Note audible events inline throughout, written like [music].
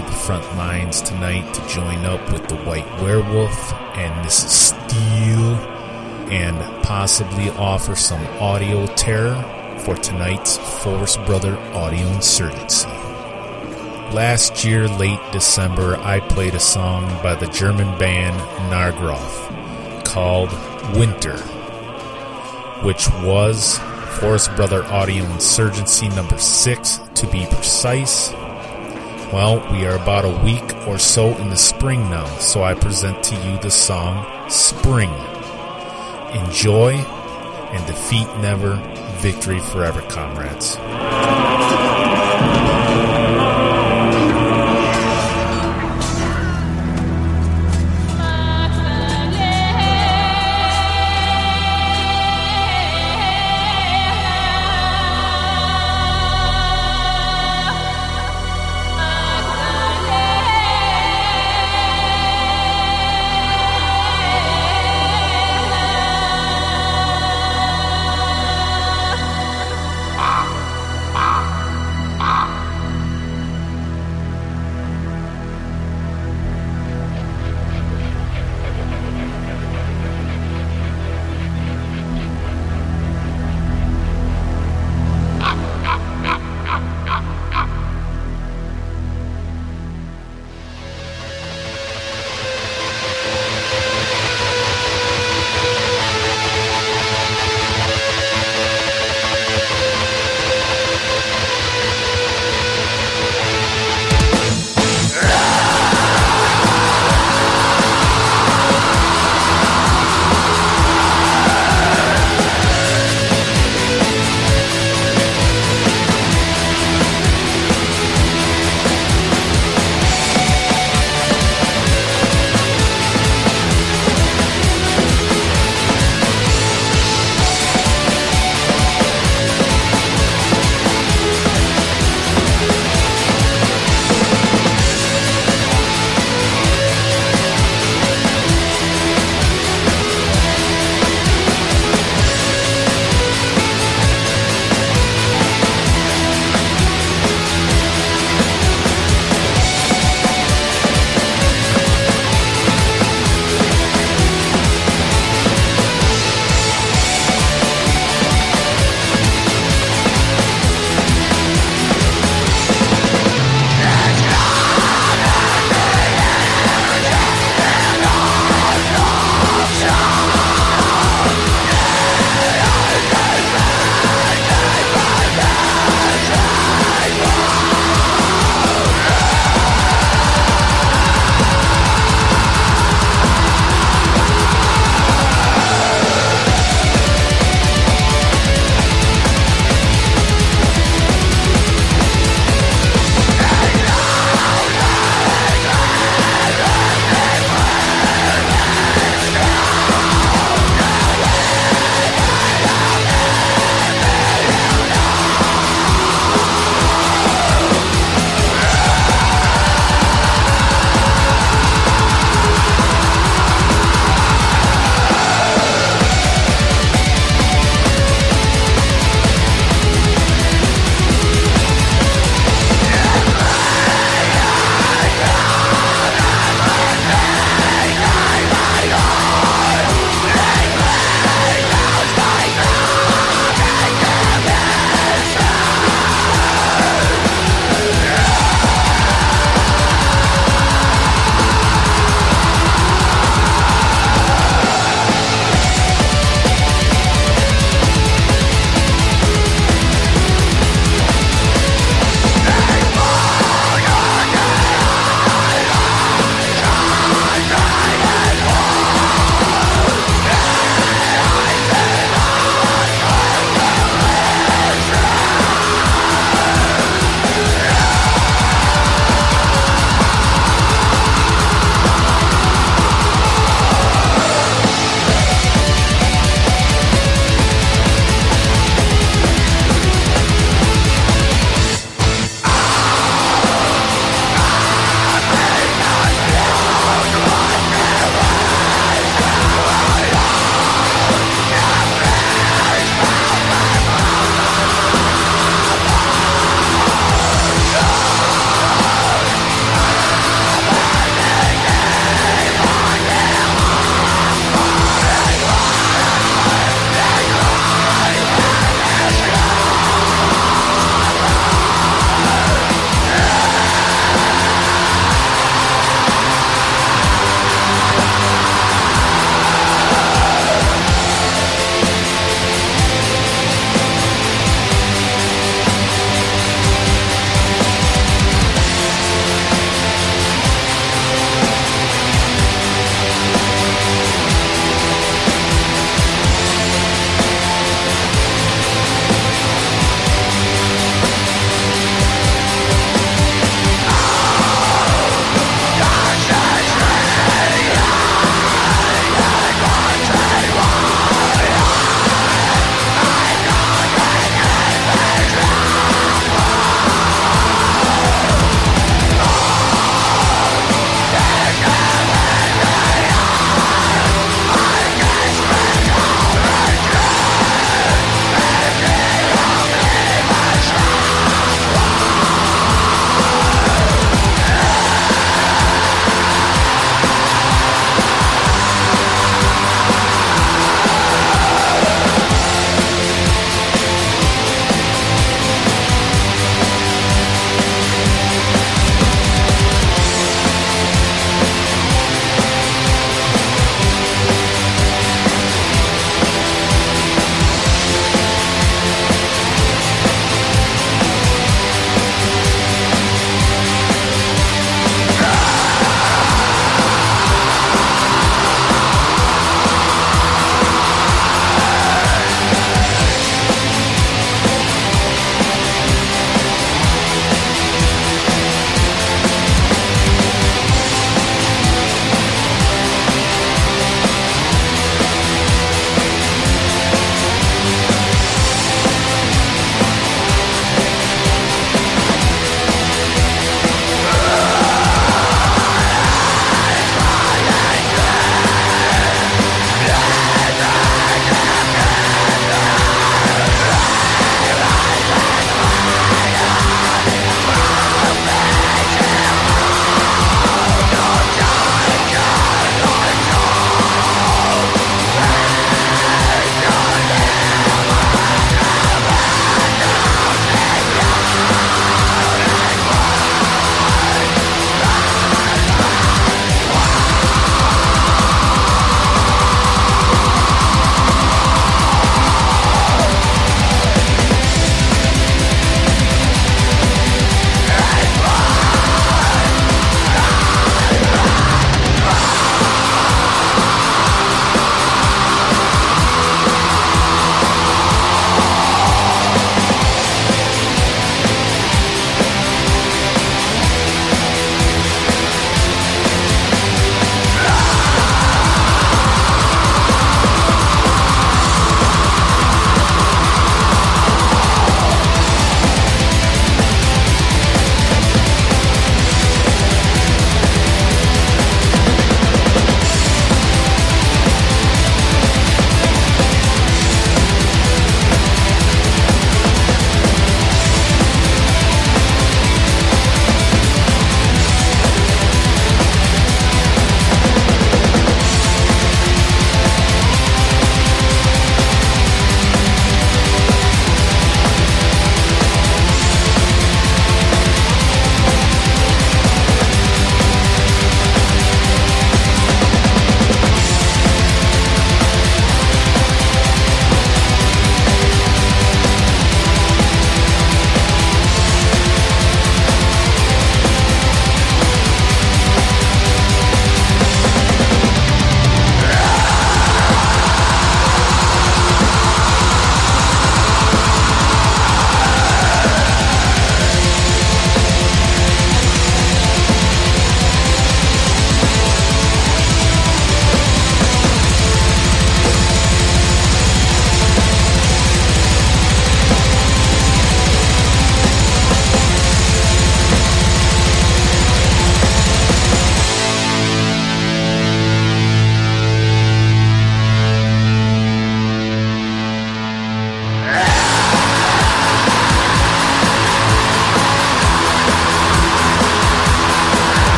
to the front lines tonight to join up with the White Werewolf and Mrs. Steele and possibly offer some audio terror for tonight's Forest Brother audio insurgency. Last year, late December, I played a song by the German band Nargaroth called Winter, which was Forest Brother Audio Insurgency number 6 to be precise. Well, we are about a week or so in the spring now, so I present to you the song Spring. Enjoy and defeat never, victory forever, comrades.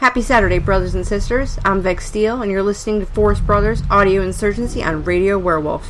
Happy Saturday, brothers and sisters. I'm Vex Steele, and you're listening to Forest Brothers Audio Insurgency on Radio Wehrwolf.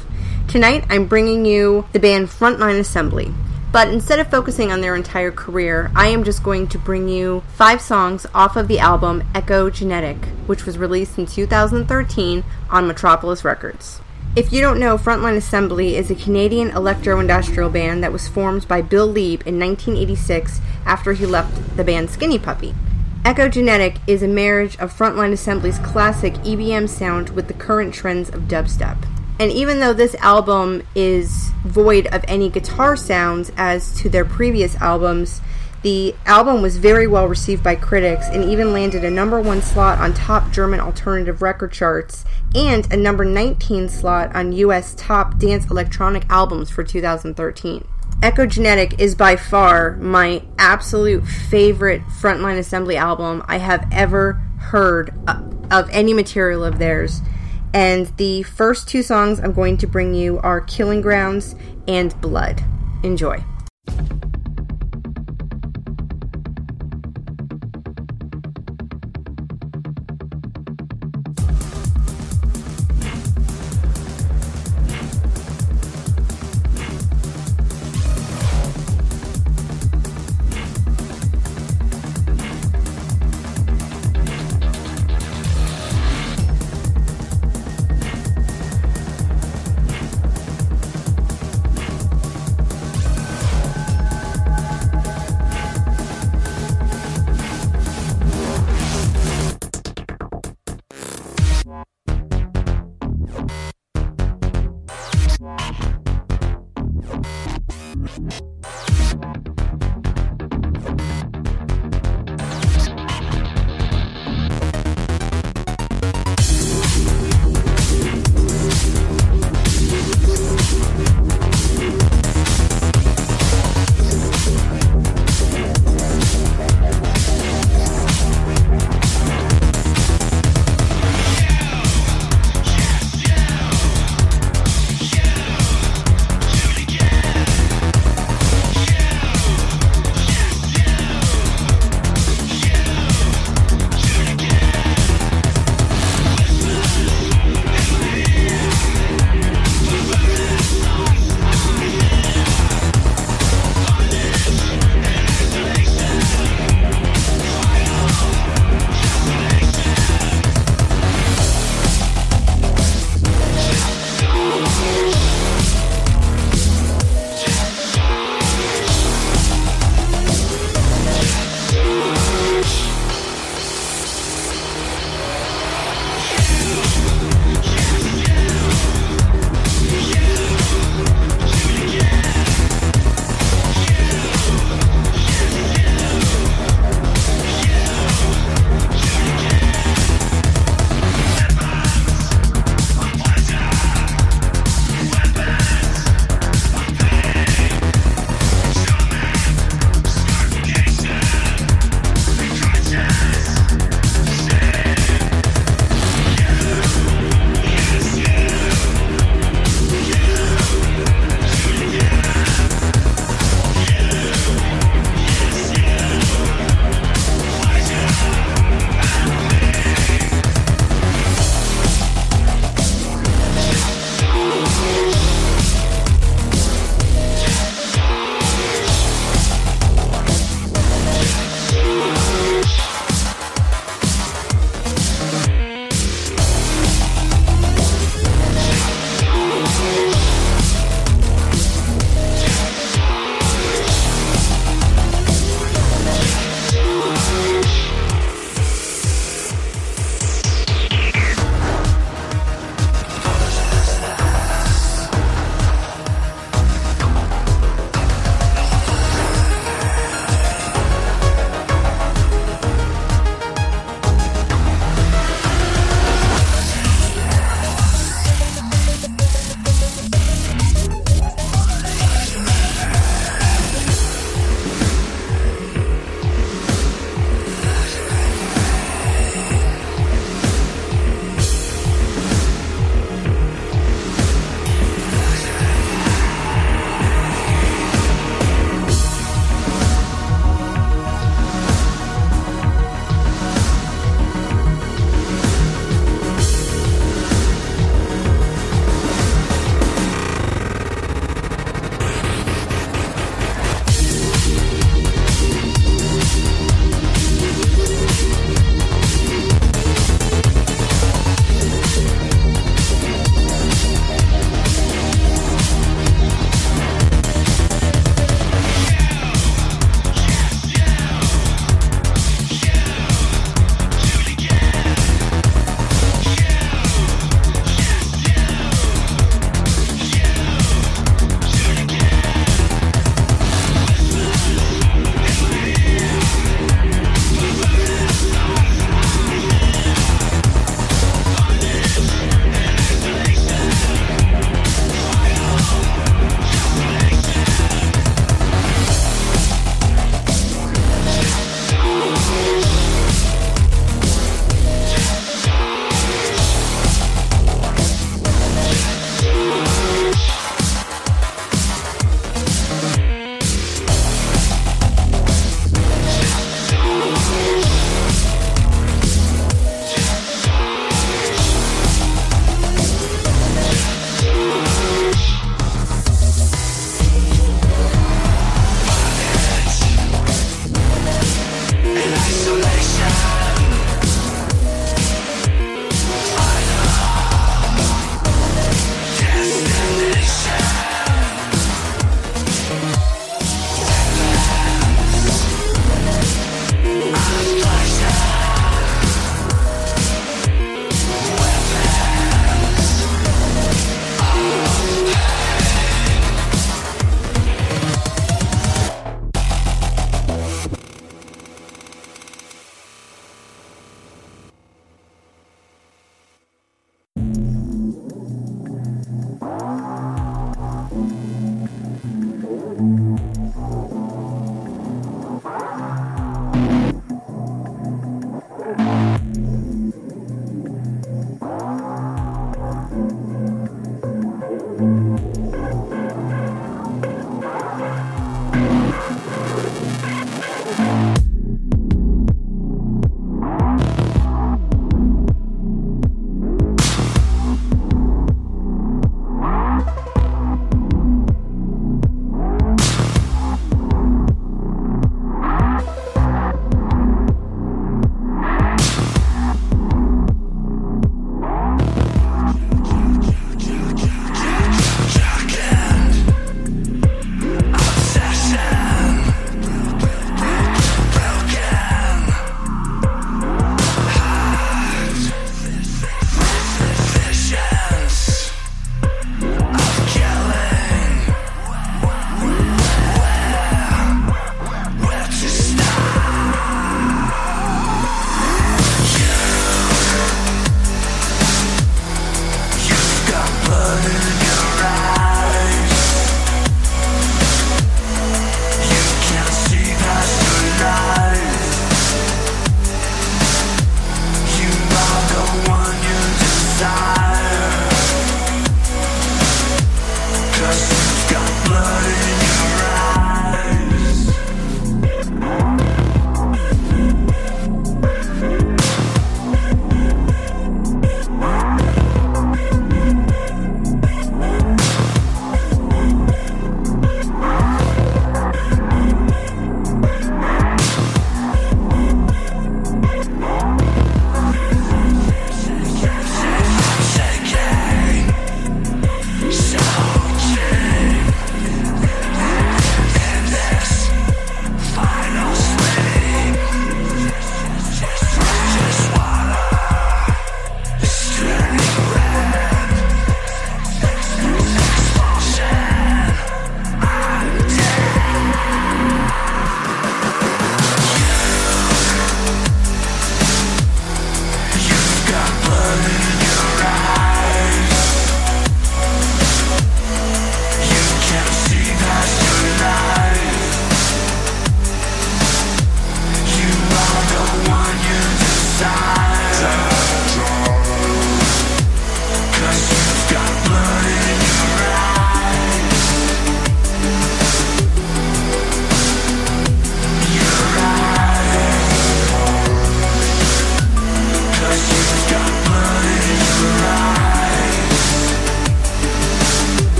Tonight, I'm bringing you the band Frontline Assembly. But instead of focusing on their entire career, I am just going to bring you five songs off of the album Echogenetic, which was released in 2013 on Metropolis Records. If you don't know, Frontline Assembly is a Canadian electro industrial band that was formed by Bill Leeb in 1986 after he left the band Skinny Puppy. Echogenetic is a marriage of Frontline Assembly's classic EBM sound with the current trends of dubstep. And even though this album is void of any guitar sounds as to their previous albums, the album was very well received by critics and even landed a number one slot on top German alternative record charts and a number 19 slot on US top dance electronic albums for 2013. Echogenetic is by far my absolute favorite Frontline Assembly album I have ever heard uh, of any material of theirs. And the first two songs I'm going to bring you are Killing Grounds and Blood. Enjoy.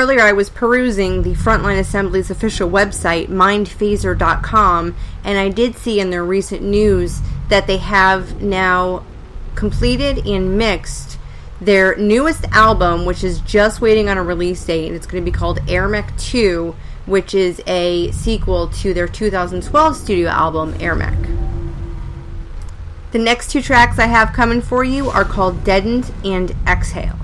Earlier, I was perusing the Frontline Assembly's official website, mindphaser.com, and I did see in their recent news that they have now completed and mixed their newest album, which is just waiting on a release date, and it's going to be called Airmech 2, which is a sequel to their 2012 studio album, Airmech. The next two tracks I have coming for you are called Deadened and Exhale.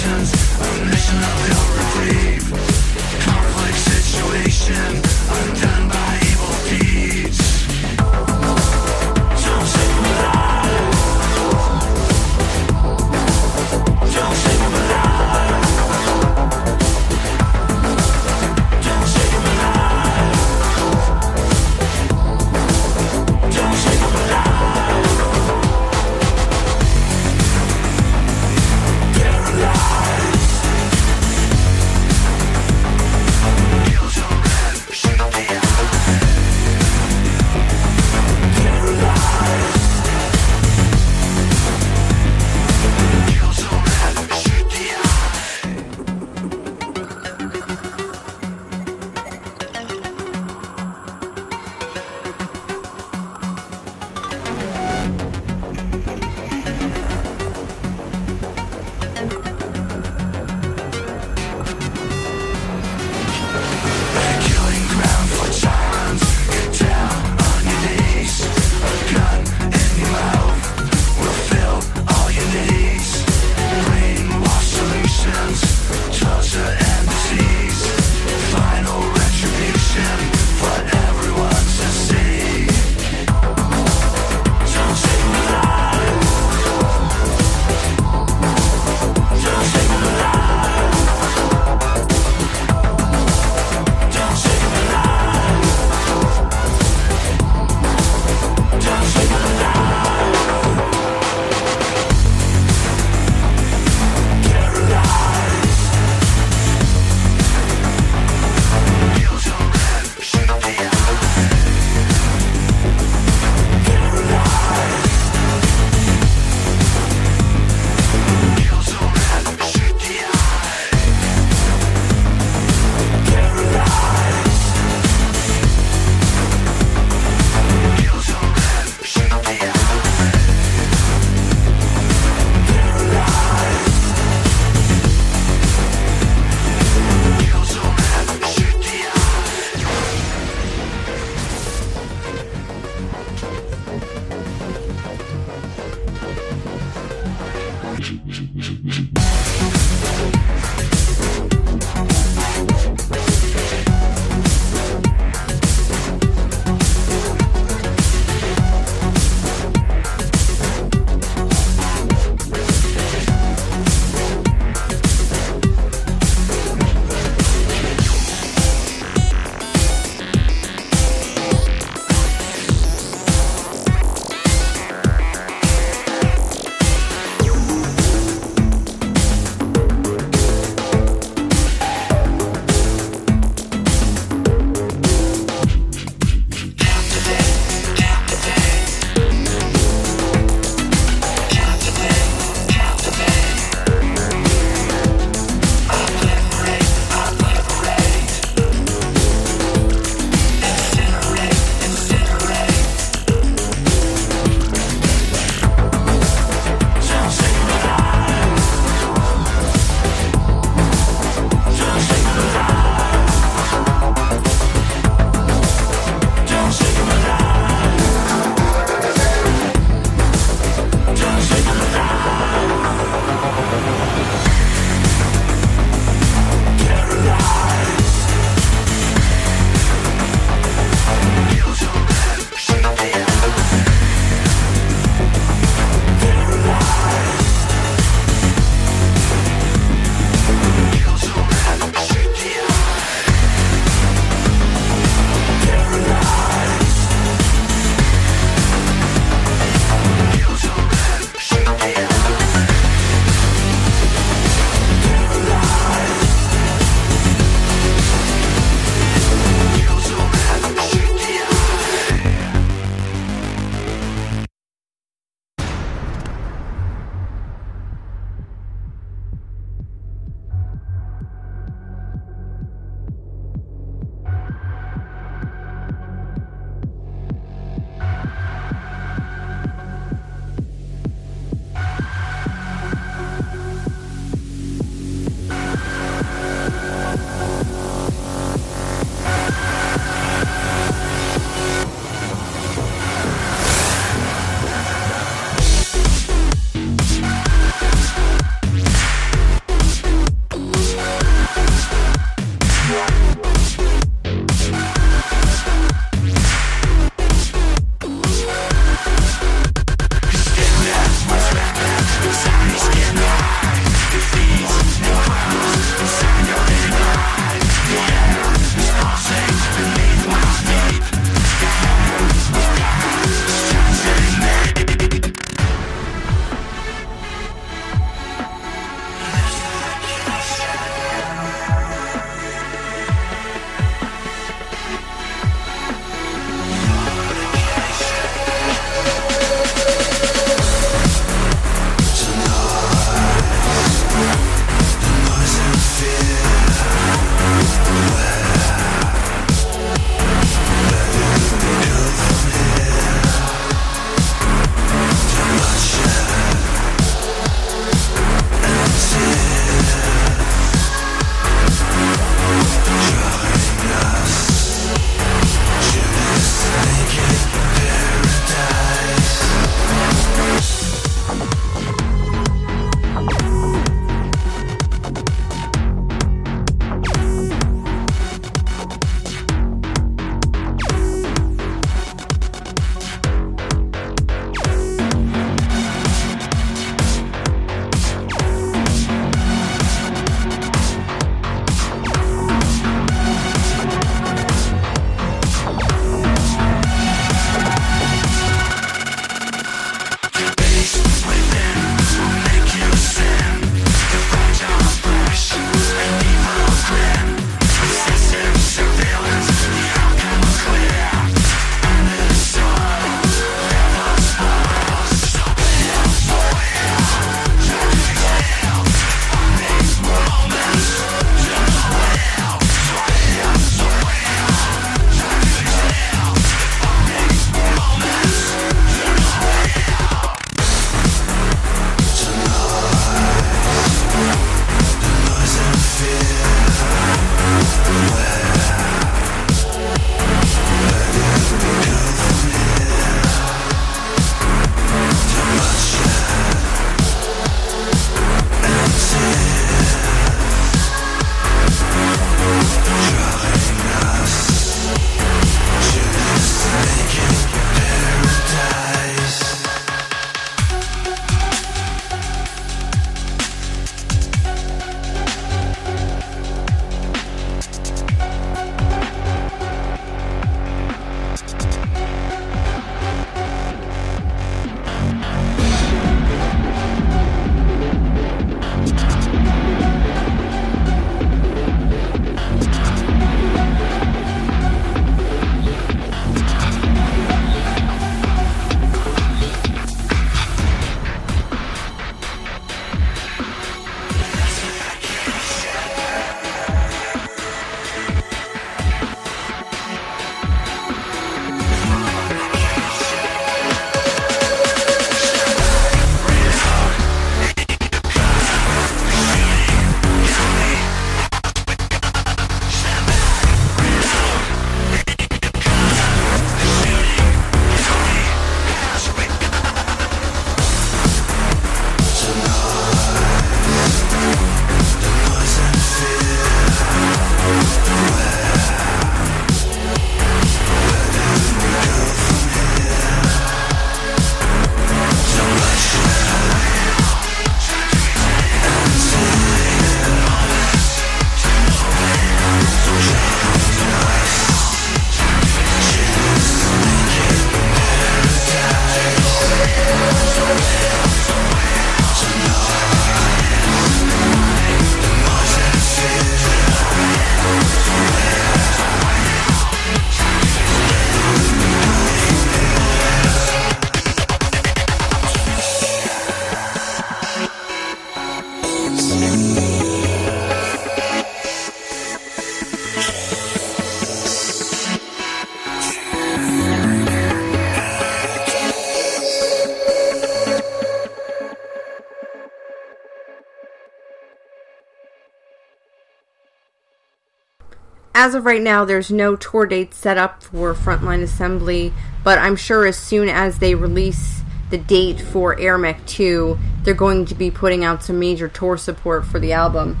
As of right now, there's no tour date set up for Frontline Assembly, but I'm sure as soon as they release the date for Aramec 2, they're going to be putting out some major tour support for the album.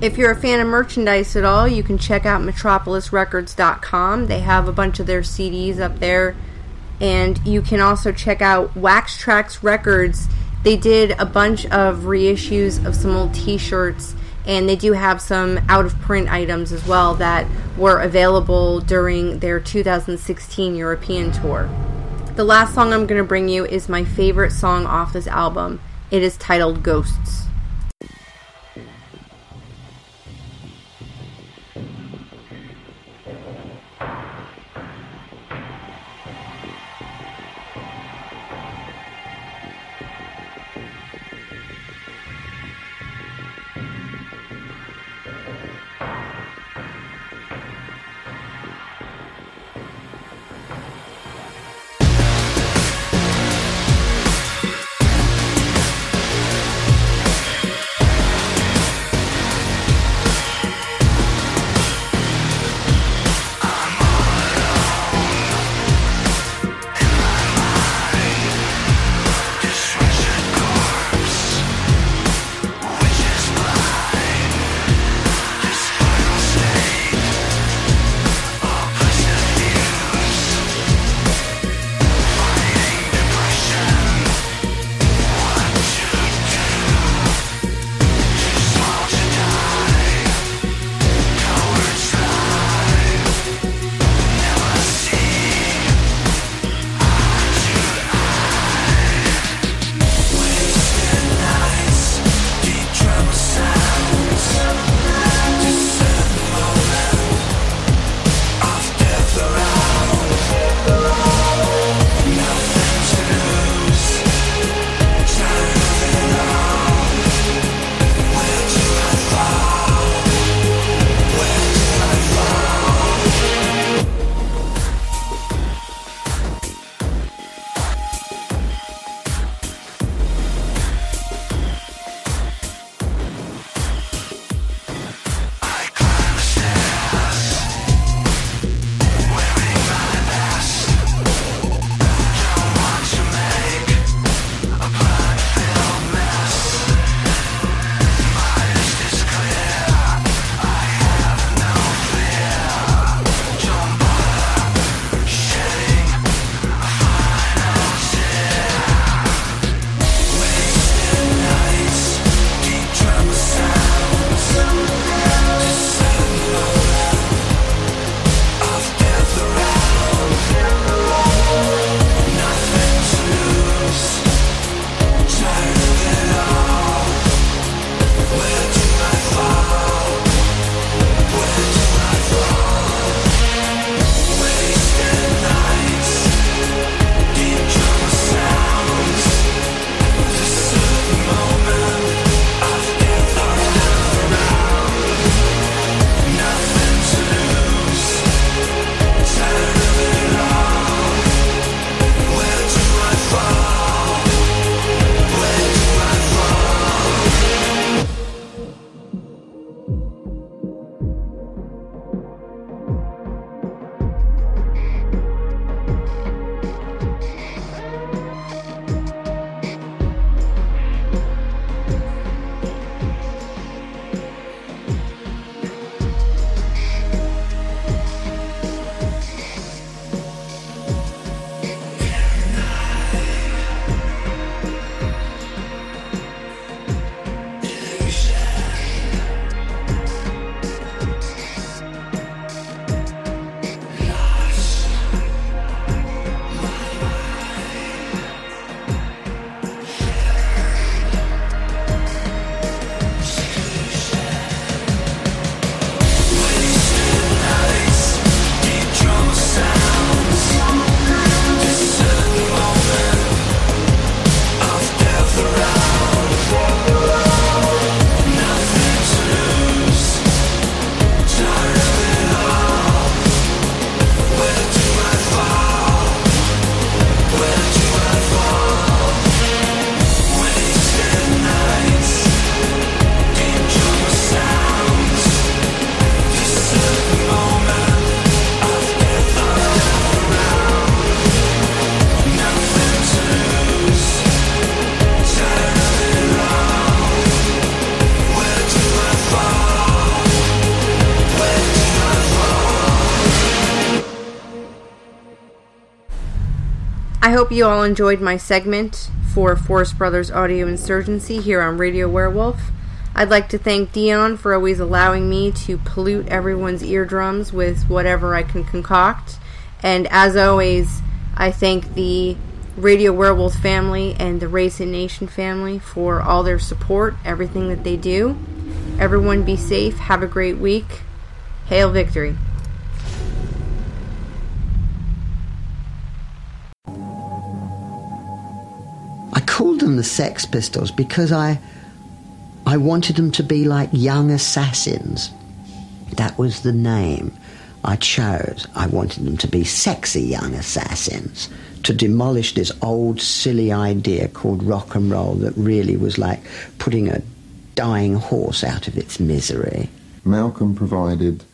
If you're a fan of merchandise at all, you can check out metropolisrecords.com. They have a bunch of their CDs up there. And you can also check out Wax Trax Records. They did a bunch of reissues of some old t shirts, and they do have some out of print items as well that were available during their 2016 European tour. The last song I'm going to bring you is my favorite song off this album. It is titled Ghosts. Hope you all enjoyed my segment for Forest Brothers Audio Insurgency here on Radio Wehrwolf. I'd like to thank Dion for always allowing me to pollute everyone's eardrums with whatever I can concoct. And as always, I thank the Radio Wehrwolf family and the Race and Nation family for all their support, everything that they do. Everyone be safe. Have a great week. Hail victory. Them the Sex Pistols because I I wanted them to be like young assassins. That was the name I chose. I wanted them to be sexy young assassins to demolish this old silly idea called rock and roll that really was like putting a dying horse out of its misery. Malcolm provided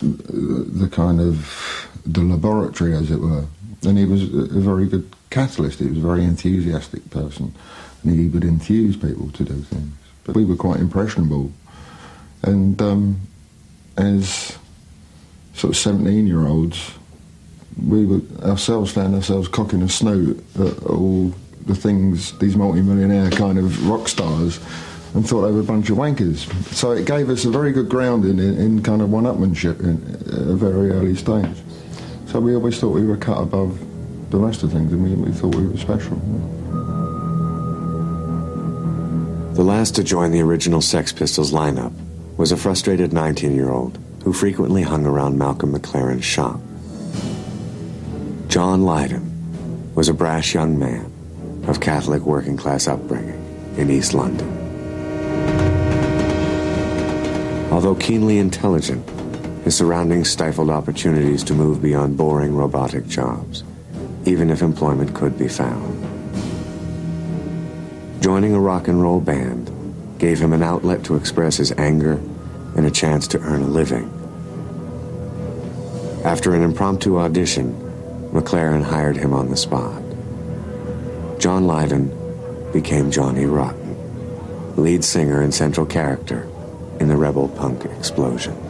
the kind of the laboratory, as it were, and he was a very good catalyst. He was a very enthusiastic person, and he would enthuse people to do things. But we were quite impressionable, and um, as sort of seventeen-year-olds, we would ourselves found ourselves cocking a snoot at all the things these multi-millionaire kind of rock stars and thought they were a bunch of wankers. So it gave us a very good grounding in, in kind of one-upmanship in, at a very early stage. So we always thought we were cut above the rest of things we thought we were special. The last to join the original Sex Pistols lineup was a frustrated 19 year old who frequently hung around Malcolm McLaren's shop. John Lydon was a brash young man of Catholic working class upbringing in East London. Although keenly intelligent, his surroundings stifled opportunities to move beyond boring robotic jobs, even if employment could be found. Joining a rock and roll band gave him an outlet to express his anger and a chance to earn a living. After an impromptu audition, McLaren hired him on the spot. John Lydon became Johnny Rotten, lead singer and central character in the rebel punk explosion.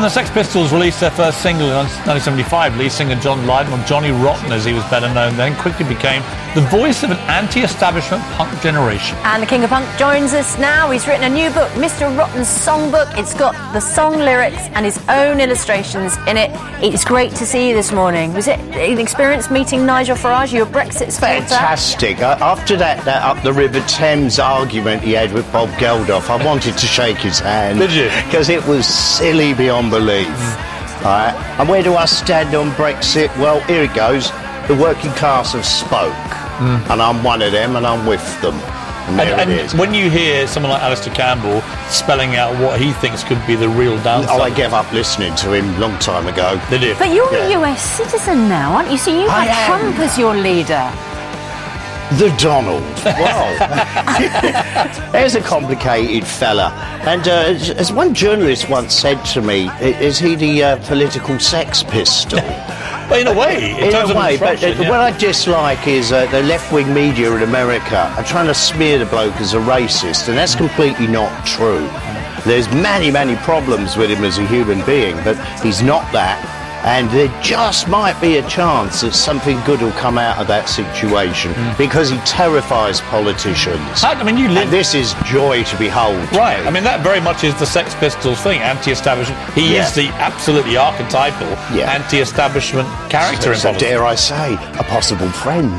When the Sex Pistols released their first single in 1975, lead singer John Lydon, or Johnny Rotten as he was better known then, quickly became the voice of an anti-establishment punk generation. And the King of Punk joins us now. He's written a new book, Mr. Rotten's Songbook. It's got the song lyrics and his own illustrations in it. It's great to see you this morning. Was it an experience meeting Nigel Farage? You're a Brexit supporter. Fantastic. Uh, after that, that up the River Thames argument he had with Bob Geldof, I wanted to shake his hand. Did you? Because it was silly beyond belief. Right. And where do I stand on Brexit? Well, here it goes. The working class have spoke. And I'm one of them and I'm with them. And And, and when you hear someone like Alastair Campbell spelling out what he thinks could be the real downside, Oh, I gave up listening to him a long time ago. Did you? But you're Yeah. a US citizen now, aren't you? So you I have am. Trump as your leader. The Donald. Wow. [laughs] There's a complicated fella. And uh, as- as one journalist once said to me, is he the uh, political sex pistol? [laughs] In a way, in, In terms a way, but yeah. what I dislike is uh, the left-wing media in America are trying to smear the bloke as a racist, and that's completely not true. There's many, many problems with him as a human being, but he's not that. And there just might be a chance that something good will come out of that situation hmm. because he terrifies politicians. I mean, you live And this is joy to behold. Right. me. I mean, that very much is the Sex Pistols thing. Anti-establishment. He Yeah. is the absolutely archetypal Yeah. anti-establishment character in so politics. dare I say, a possible friend.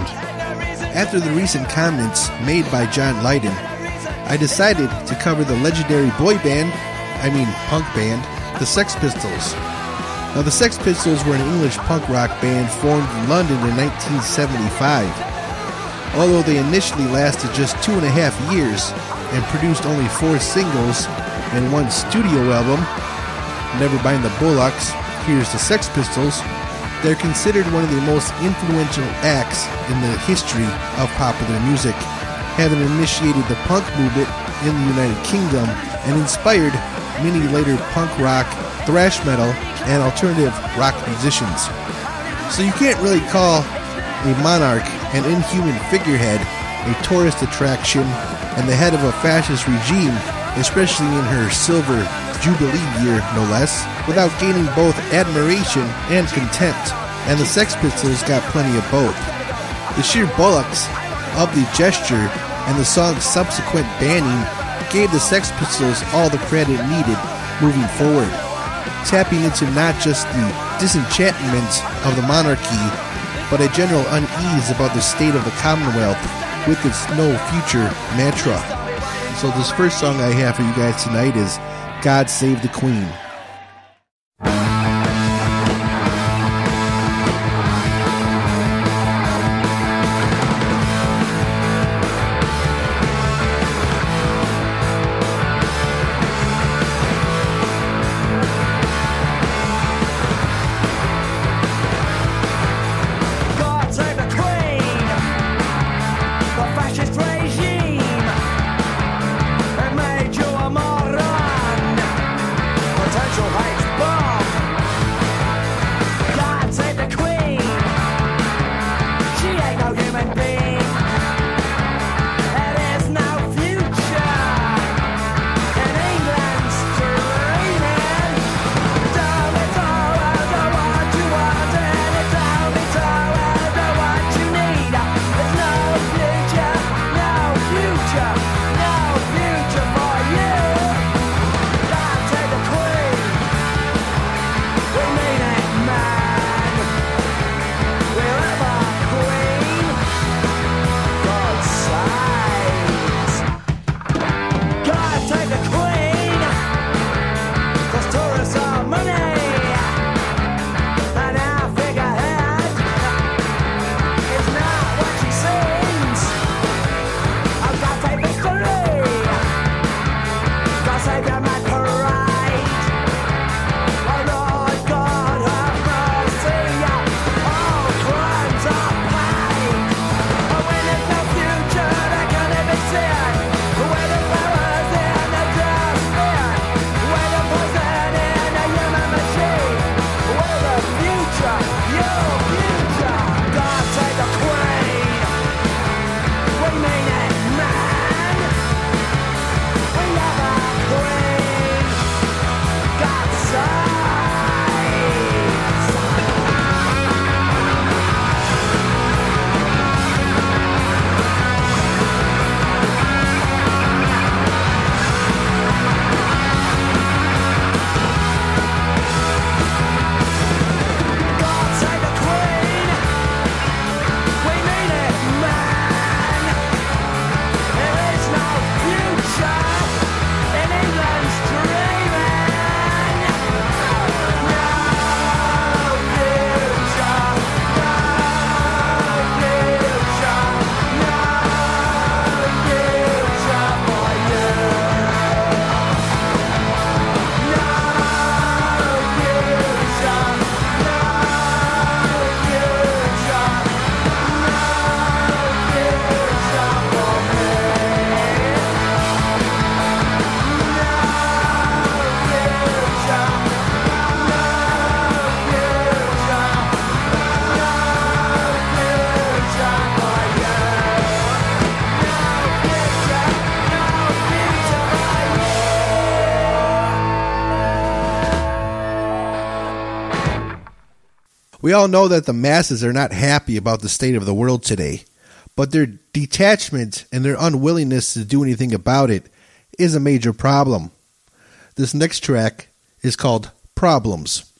After the recent comments made by John Lydon, I decided to cover the legendary boy band, I mean punk band, the Sex Pistols. Now, the Sex Pistols were an English punk rock band formed in London in 1975. Although they initially lasted just two and a half years and produced only four singles and one studio album, Never Mind the Bollocks, Here's the Sex Pistols, they're considered one of the most influential acts in the history of popular music, having initiated the punk movement in the United Kingdom and inspired many later punk rock, thrash metal, and alternative rock musicians. So you can't really call a monarch an inhuman figurehead, a tourist attraction, and the head of a fascist regime, especially in her silver jubilee year, no less, without gaining both admiration and contempt. And the Sex Pistols got plenty of both. The sheer bullocks of the gesture and the song's subsequent banning gave the Sex Pistols all the credit needed moving forward, tapping into not just the disenchantment of the monarchy, but a general unease about the state of the Commonwealth with its no future mantra. So, this first song I have for you guys tonight is God Save the Queen. We all know that the masses are not happy about the state of the world today, but their detachment and their unwillingness to do anything about it is a major problem. This next track is called Problems.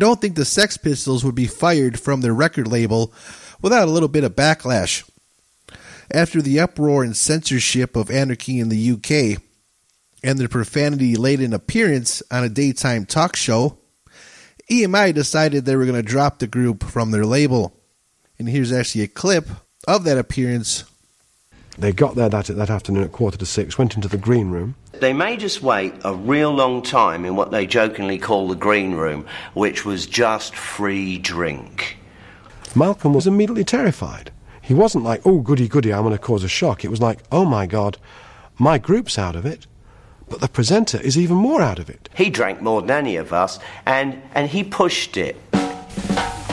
Don't think the Sex Pistols would be fired from their record label without a little bit of backlash. After the uproar and censorship of Anarchy in the UK and their profanity laden appearance on a daytime talk show, EMI decided they were going to drop the group from their label. And here's actually a clip of that appearance. They got there that, that afternoon at quarter to six, went into the green room. They made us wait a real long time in what they jokingly call the green room, which was just free drink. Malcolm was immediately terrified. He wasn't like, oh, goody, goody, I'm going to cause a shock. It was like, oh my God, my group's out of it, but the presenter is even more out of it. He drank more than any of us, and, and he pushed it.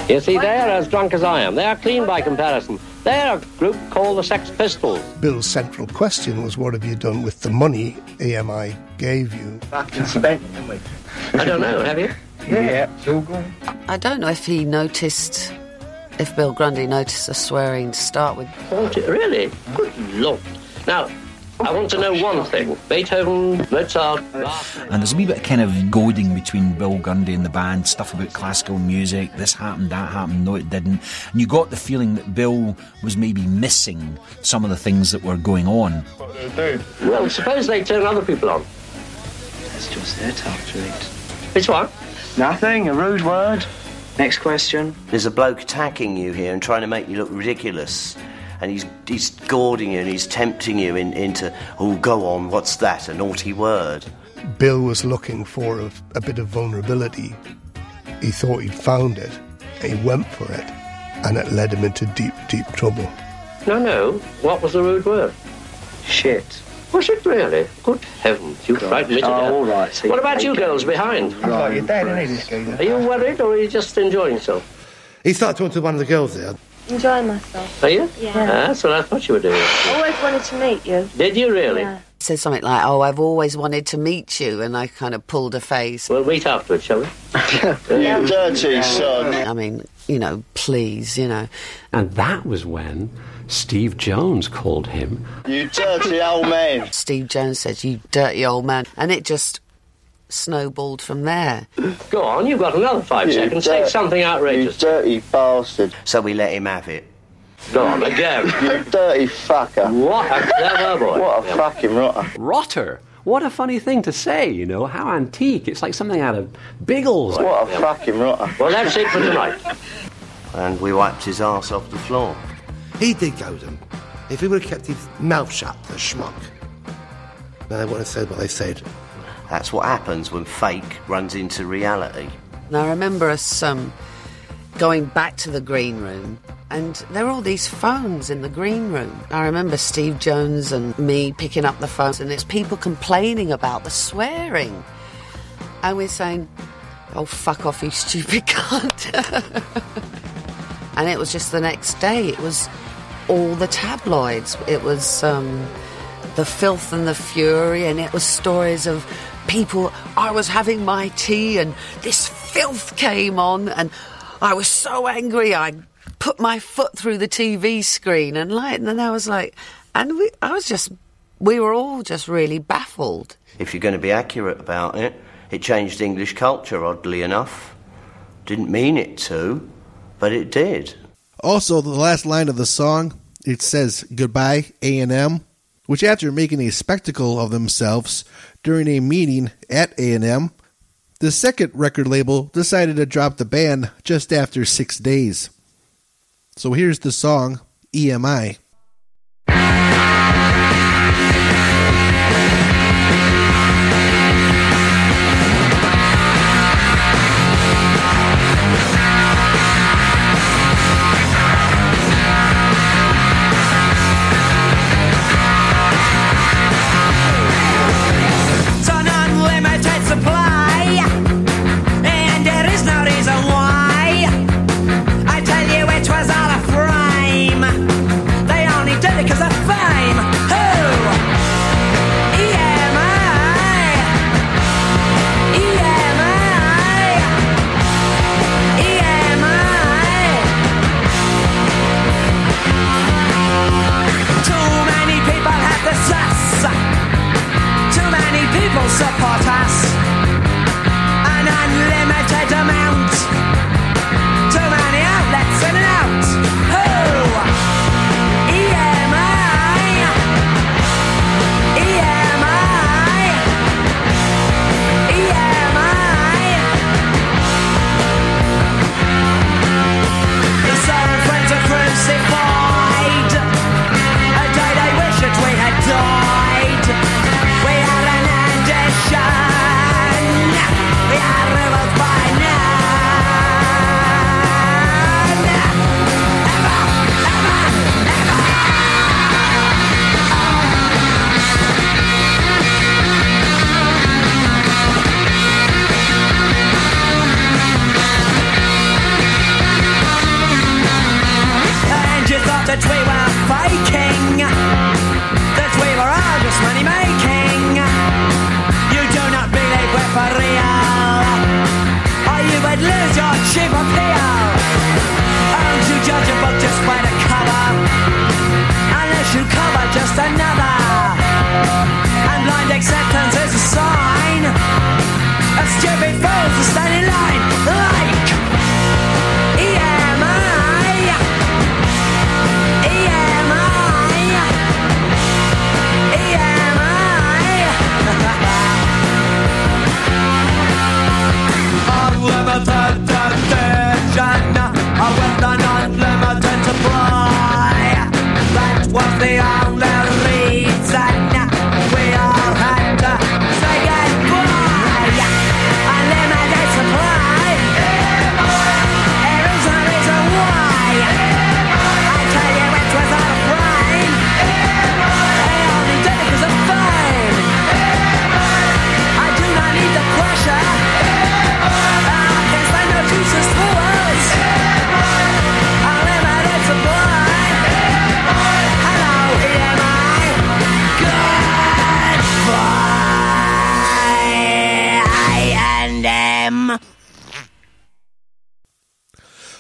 You see, they're as drunk as I am. They are clean by comparison. They're a group called the Sex Pistols. Bill's central question was, what have you done with the money EMI gave you? Fucking spent, haven't we? I don't know, have you? Yeah, it's all gone. I don't know if he noticed, if Bill Grundy noticed the swearing to start with. Oh, d- really? Good lord. Now, I want to know one thing. Beethoven, Mozart, And there's a wee bit of kind of goading between Bill Grundy and the band, stuff about classical music, this happened, that happened, no it didn't. And you got the feeling that Bill was maybe missing some of the things that were going on. Well, suppose they turn other people on. That's just their talk rate. It's what? Nothing, a rude word. Next question. There's a bloke attacking you here and trying to make you look ridiculous. And he's, he's goading you and he's tempting you in, into, oh, go on, what's that? A naughty word. Bill was looking for a, a bit of vulnerability. He thought he'd found it. He went for it, and it led him into deep, deep trouble. No, no. What was the rude word? Shit. Was it really? Good heavens, you frightened me to Oh, death. all right, see, what about you take girls behind? I'm like your dad, isn't he. Are you worried or are you just enjoying yourself? He started talking to one of the girls there. Enjoying myself. Are you? Yeah. Ah, that's what I thought you were doing. I Always wanted to meet you. Did you really? Yeah. Said something like, "Oh, I've always wanted to meet you," and I kind of pulled a face. We'll meet afterwards, shall we? [laughs] You dirty son. I mean, you know, please, you know. And that was when Steve Jones called him. You dirty old man. Steve Jones says, "You dirty old man," and it just snowballed from there. [gasps] Go on, you've got another five You seconds. Say dirt- something outrageous. You dirty bastard. So we let him have it. Go on, again. [laughs] You dirty fucker. What a clever boy. What a fucking rotter. Rotter. What a funny thing to say, you know. How antique. It's like something out of Biggles. What a fucking rotter. Well, that's it for tonight. And we wiped his ass off the floor. He did go them. If he would have kept his mouth shut, the schmuck. Then they wouldn't have said what they said. That's what happens when fake runs into reality. And I remember us um, going back to the green room, and there were all these phones in the green room. I remember Steve Jones and me picking up the phones, and it's people complaining about the swearing. And we're saying, oh, fuck off, you [laughs] stupid cunt. [laughs] and it was just the next day, it was all the tabloids. It was um, the filth and the fury, and it was stories of people. I was having my tea, and this filth came on, and I was so angry. I put my foot through the TV screen, and like, and then I was like, and we, I was just, we were all just really baffled. If you're going to be accurate about it, it changed English culture, oddly enough. Didn't mean it to, but it did. Also, the last line of the song, it says goodbye A&M, which after making a spectacle of themselves during a meeting at A&M, the second record label decided to drop the band just after 6 days. So here's the song EMI.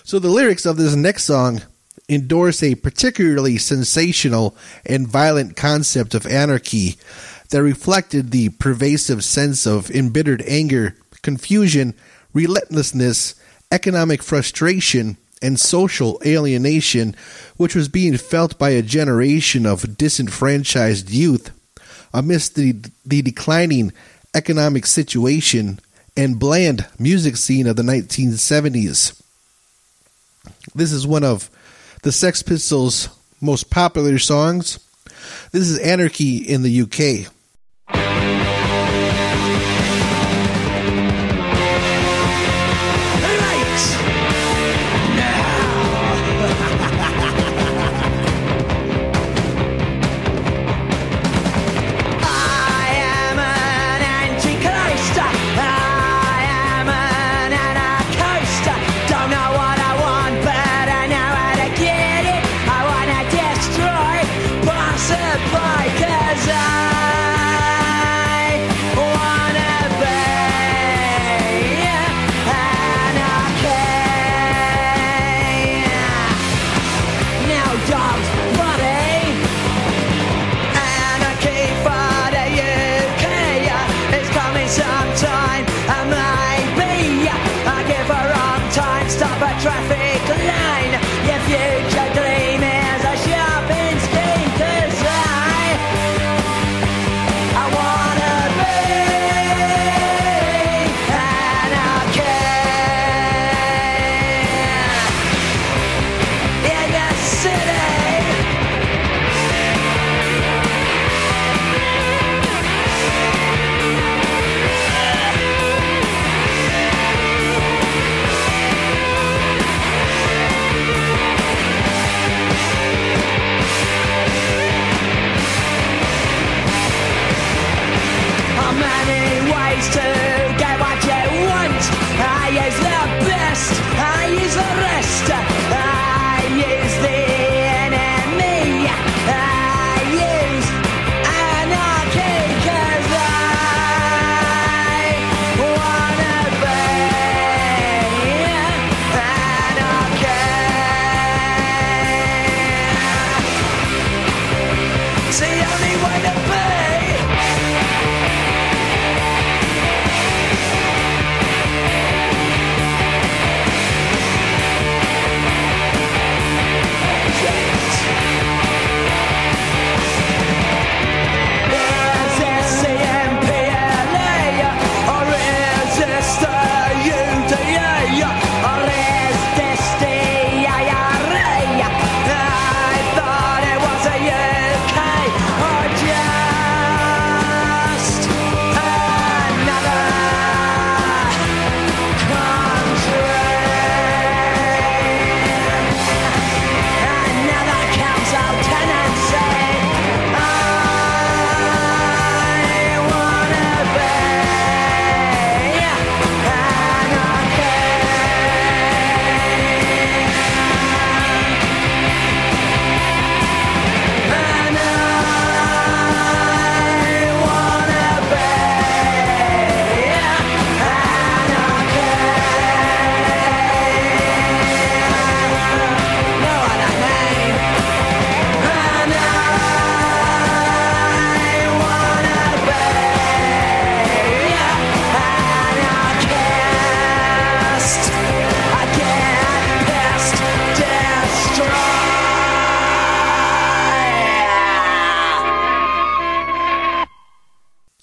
So the lyrics of this next song endorse a particularly sensational and violent concept of anarchy that reflected the pervasive sense of embittered anger, confusion, relentlessness, economic frustration, and social alienation, which was being felt by a generation of disenfranchised youth amidst the, the declining economic situation and bland music scene of the 1970s. This is one of the Sex Pistols' most popular songs. This is Anarchy in the UK.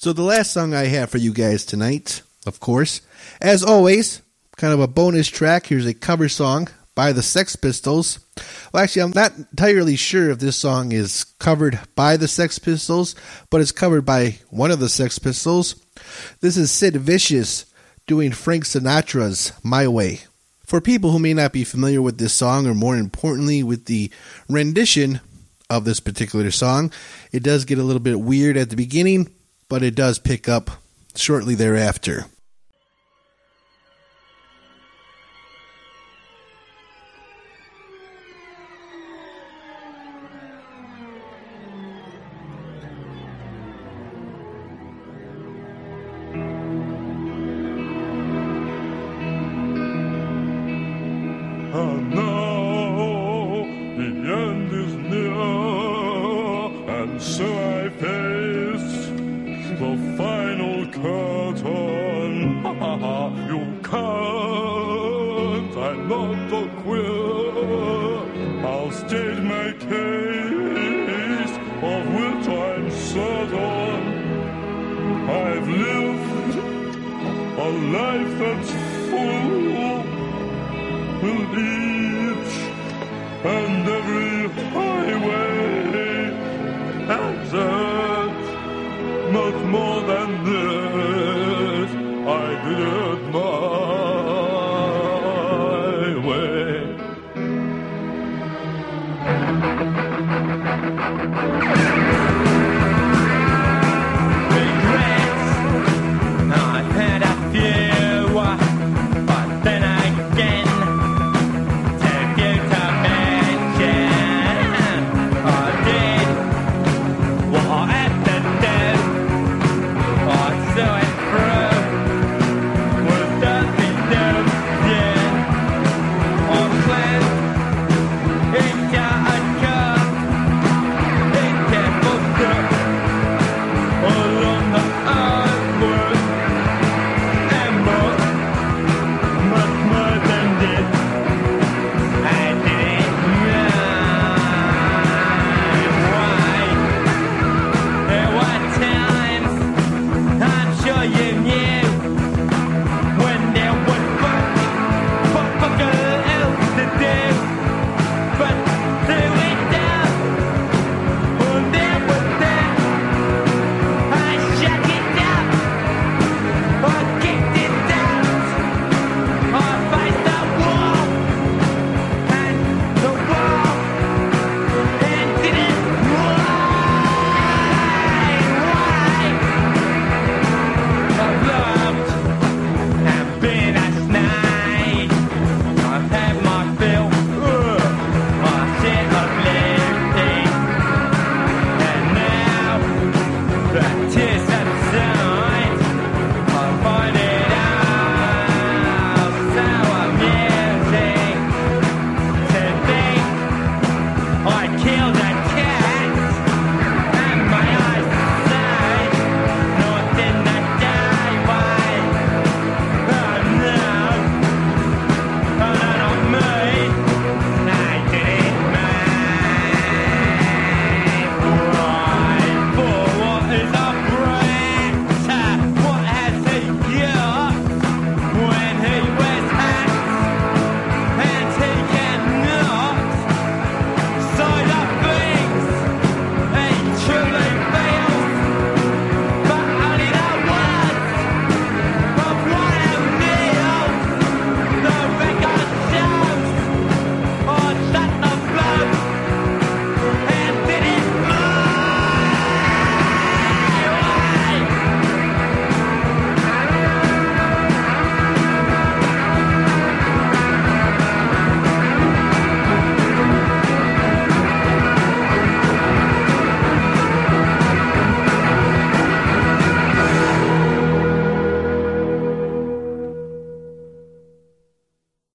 So the last song I have for you guys tonight, of course, as always, kind of a bonus track. Here's a cover song by the Sex Pistols. Well, actually, I'm not entirely sure if this song is covered by the Sex Pistols, but it's covered by one of the Sex Pistols. This is Sid Vicious doing Frank Sinatra's My Way. For people who may not be familiar with this song, or more importantly, with the rendition of this particular song, it does get a little bit weird at the beginning, but it does pick up shortly thereafter.